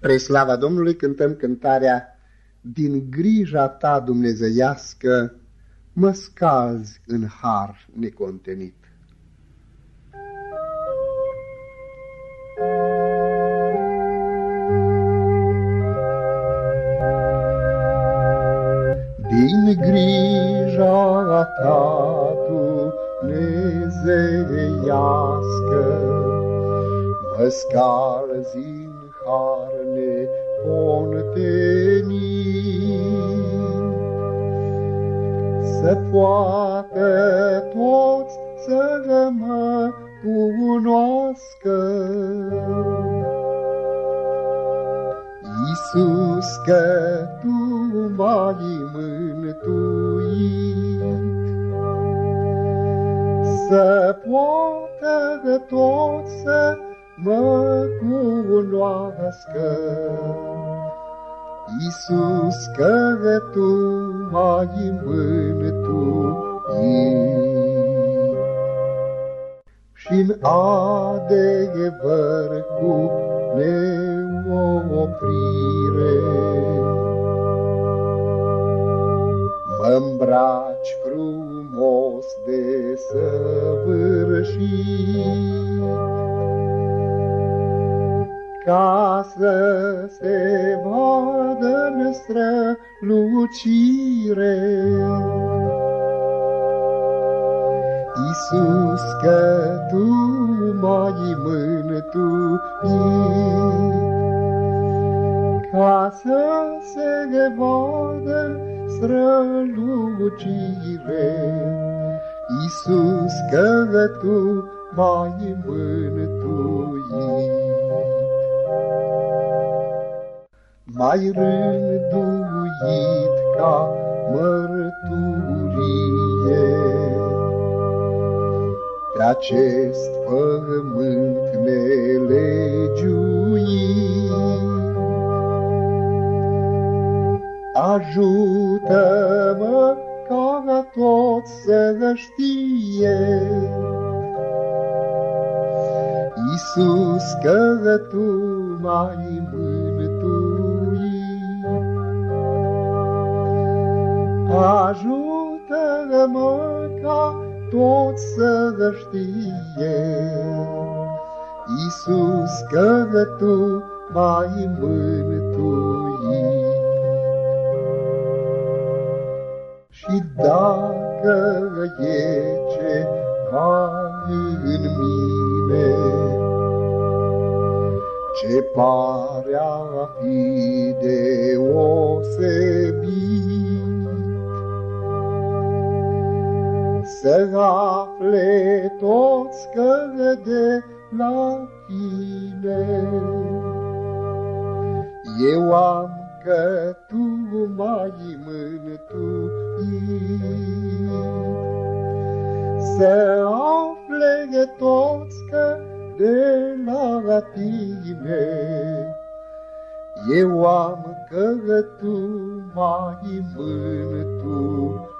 Pre slava Domnului cântăm cântarea Din grija ta dumnezeiască mă scalzi în har necontenit. Din grija ta dumnezeiască mă scalzi în har necontenit. Să poată toți să mă cunoască. Iisus, că Tu m-ai mântuit, Să poată toți să mă cunoască. Iisus, că Tu m-ai mântuit. Și-n adevăr cu neoprire, Mă-mbraci frumos de săvârșit, ca să se vadă în strălucire. Iisus, că Tu m-ai mântuit, ca să se vadă strălucire. Iisus, că Tu m-ai mântuit. Mai rânduit ca mărturie. Pe acest pământ nelegiuit, Ajută-mă ca tot să știe, Iisus, că Tu mai Ajută-mă ca tot să știe, Iisus, că Tu m-ai mântuit. Și dacă e ceva în mine, ce pare a fi deosebit, Să afle toți că de la tine. Eu am că tu m-ai mântuit. Să afle toți că de la tine. Eu am că tu m-ai mântuit.